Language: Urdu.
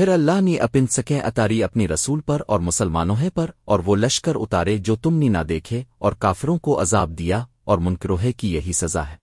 پھر اللہ نے اپن سکیں اتاری اپنی رسول پر اور مسلمانوں پر اور وہ لشکر اتارے جو تم نے نہ دیکھے اور کافروں کو عذاب دیا اور منکروہے کی یہی سزا ہے۔